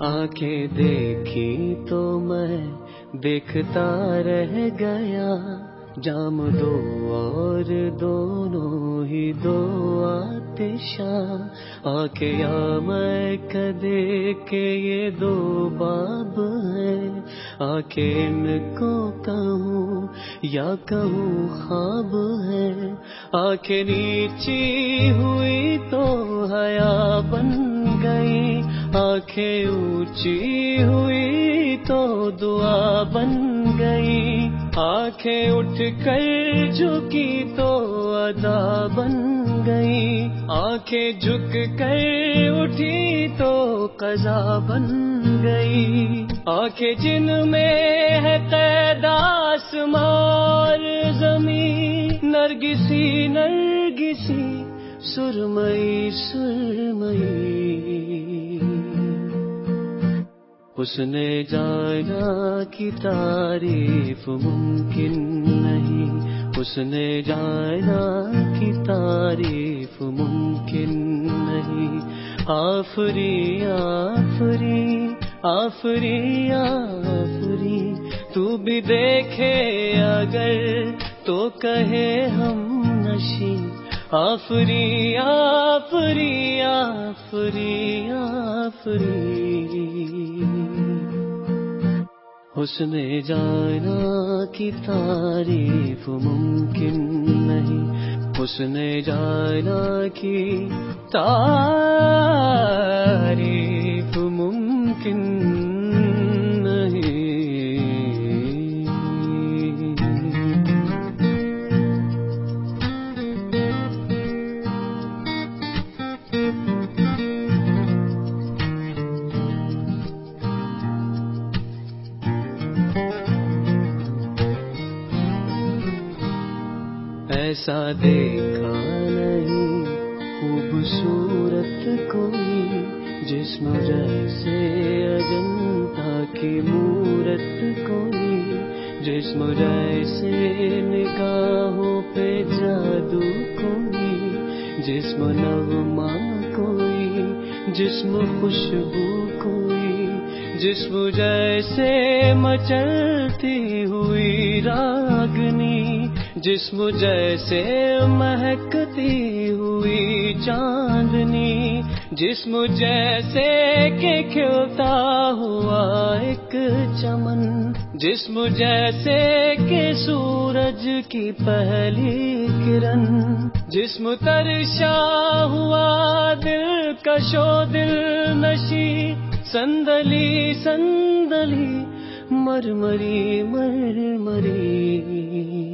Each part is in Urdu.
آنکھیں دیکھی تو میں دیکھتا رہ گیا۔ جام دو اور دونوں ہی دو آتشاں۔ آنکھیں یا میں کدے کے یہ دو باب ہیں۔ آنکھیں ان کو کہوں یا کہوں خواب ہے آنکھیں نیچی ہوئی تو حیا بن گئی آنکھیں اونچی ہوئی تو دعا بن گئی آنکھیں اٹھ کر جھکی تو ادا بن گئی آنکھیں جھک کر اٹھی تو قضا بن گئی آنکھیں جن میں ہے قیداس مار زمین۔ نرگسی نرگسی، سرمئی سرمئی۔ اس نے جانا کی تعریف ممکن نہیں۔ اس نے جانا کی تعریف ممکن نہیں۔ آفری آفری آفری آفری۔ تو بھی دیکھے اگر تو کہے ہم نشی آفری آفری آفری آفری۔ حسن جانا کی تعریف ممکن نہیں۔ اس نے جانا کی تعریف ایسا دیکھا نہیں، خوبصورت کوئی جسم جیسے اجنتا کی مورت کوئی جسم جیسے نگاہوں پہ جادو کوئی جسم نغمہ کوئی جسم خوشبو کوئی جسم جیسے مچلتی ہوئی راگنی جسم جیسے مہکتی ہوئی چاندنی، جسم جیسے کہ کھلتا ہوا ایک چمن، جسم جیسے کہ سورج کی پہلی کرن۔ جسم ترشا ہوا دل کشو دل نشی، سندلی سندلی مرمری مرمری۔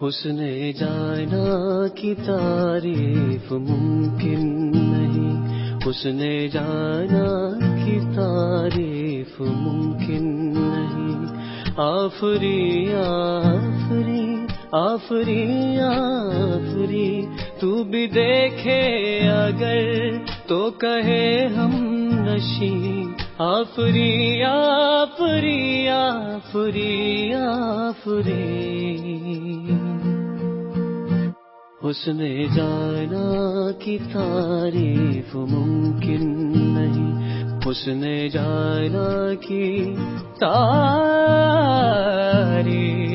اس نے جانا کی تعریف ممکن نہیں۔ اس نے جانا کی تعریف ممکن نہیں۔ آفری آفری آفری آفری، تو بھی دیکھے اگر تو کہے ہم نشی آفری آفری آفری آفری۔ اس نے جانا کی تعریف ممکن نہیں۔ اس نے جانا کی تعریف۔